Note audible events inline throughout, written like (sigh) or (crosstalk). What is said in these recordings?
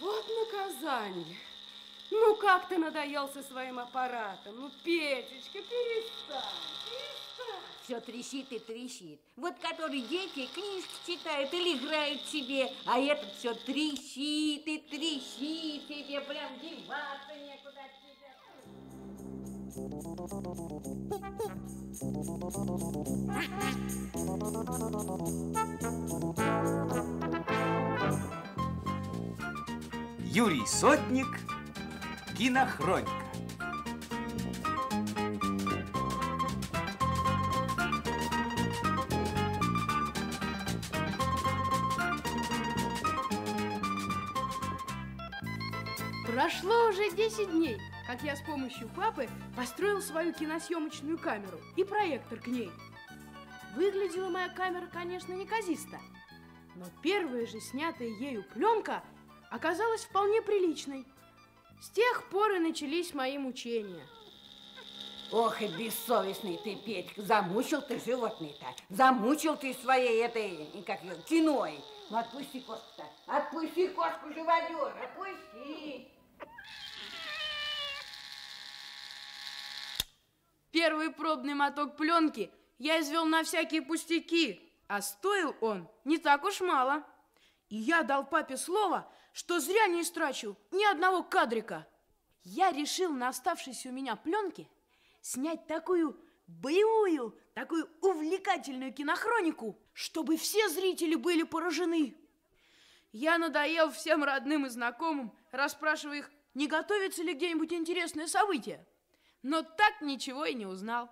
Вот наказание. Ну, как ты надоел со своим аппаратом? Ну, Петечка, перестань, перестань. Все трещит и трещит. Вот который дети книжки читают или играют себе, а этот все трещит и трещит, тебе прям деваться некуда от тебя. Юрий Сотник, кинохроника. Прошло уже 10 дней, как я с помощью папы построил свою киносъемочную камеру и проектор к ней. Выглядела моя камера, конечно, неказисто, но первая же снятая ею пленка оказалась вполне приличной. С тех пор и начались мои мучения. Ох и бессовестный ты, Петька, замучил ты животных-то, замучил ты своей этой, как ее, киной. Ну отпусти кошку-то, отпусти кошку живодер, отпусти. Первый пробный моток пленки я извел на всякие пустяки, а стоил он не так уж мало. И я дал папе слово, что зря не истрачу ни одного кадрика. Я решил на оставшейся у меня пленке снять такую боевую, такую увлекательную кинохронику, чтобы все зрители были поражены. Я надоел всем родным и знакомым, расспрашивая их, не готовится ли где-нибудь интересное событие. Но так ничего и не узнал.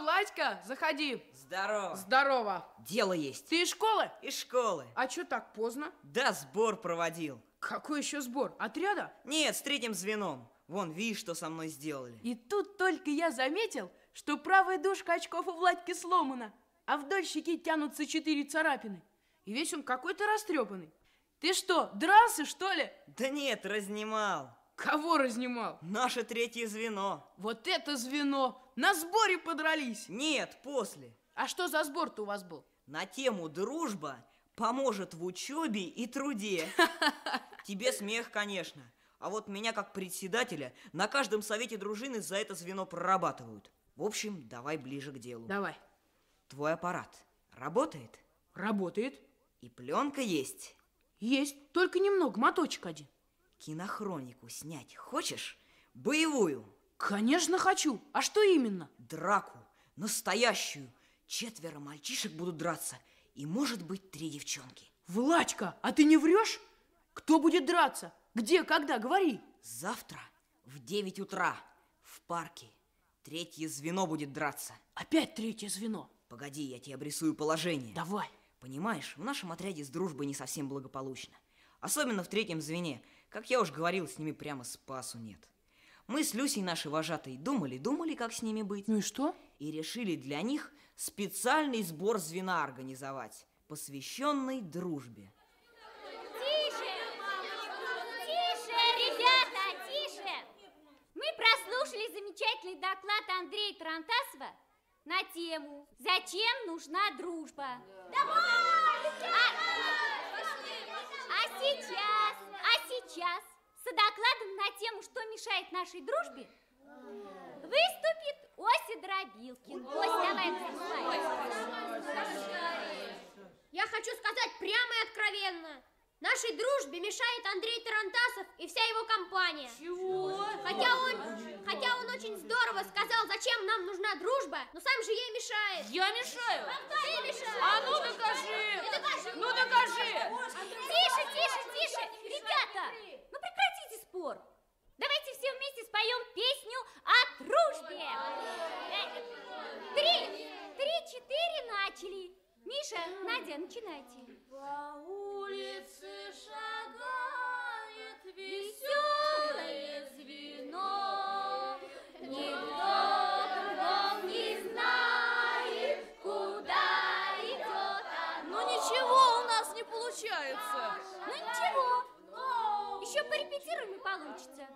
Владька, заходи. Здорово. Здорово. Дело есть. Ты из школы? Из школы. А что так поздно? Да, сбор проводил. Какой еще сбор? Отряда? Нет, с третьим звеном. Вон, видишь, что со мной сделали. И тут только я заметил, что правая дужка очков у Владьки сломана, а вдоль щеки тянутся четыре царапины. И весь он какой-то растрепанный. Ты что, дрался, что ли? Да нет, разнимал. Кого разнимал? Наше третье звено. Вот это звено! На сборе подрались! Нет, после. А что за сбор-то у вас был? На тему «Дружба поможет в учебе и труде». (laughs) Тебе смех, конечно. А вот меня, как председателя, на каждом совете дружины за это звено прорабатывают. В общем, давай ближе к делу. Давай. Твой аппарат работает? Работает. И пленка есть? Есть, только немного, моточек один. Кинохронику снять хочешь? Боевую? Конечно хочу. А что именно? Драку. Настоящую. Четверо мальчишек будут драться. И, может быть, три девчонки. Владька, а ты не врешь? Кто будет драться? Где, когда? Говори. Завтра в 9 утра в парке третье звено будет драться. Опять третье звено. Погоди, я тебе обрисую положение. Давай. Понимаешь, в нашем отряде с дружбой не совсем благополучно. Особенно в третьем звене. Как я уж говорил, с ними прямо спасу нет. Мы с Люсей, наши вожатые, думали-думали, как с ними быть. Ну и что? И решили для них специальный сбор звена организовать, посвященный дружбе. Тише! Тише, ребята, тише! Мы прослушали замечательный доклад Андрея Тарантасова на тему «Зачем нужна дружба?». Давай! А, «Что мешает нашей дружбе?» выступит Ося Дробилкин. Ося, давай, Я хочу сказать прямо и откровенно. Нашей дружбе мешает Андрей Тарантасов и вся его компания. Чего? Хотя он, хотя он очень здорово сказал, зачем нам нужна дружба, но сам же ей мешает. Я мешаю. Ты мешаешь. А ну докажи. Ты докажи. Тише, тише, тише! Ребята, ну прекратите спор. Давайте все вместе споем песню о дружбе. Э, Три, три, четыре, начали. Миша, Надя, начинайте. По улице шагает веселое звено. Никто кругом не знает, куда идет оно. Ну ничего у нас не получается. Ну ничего, еще порепетируем и получится.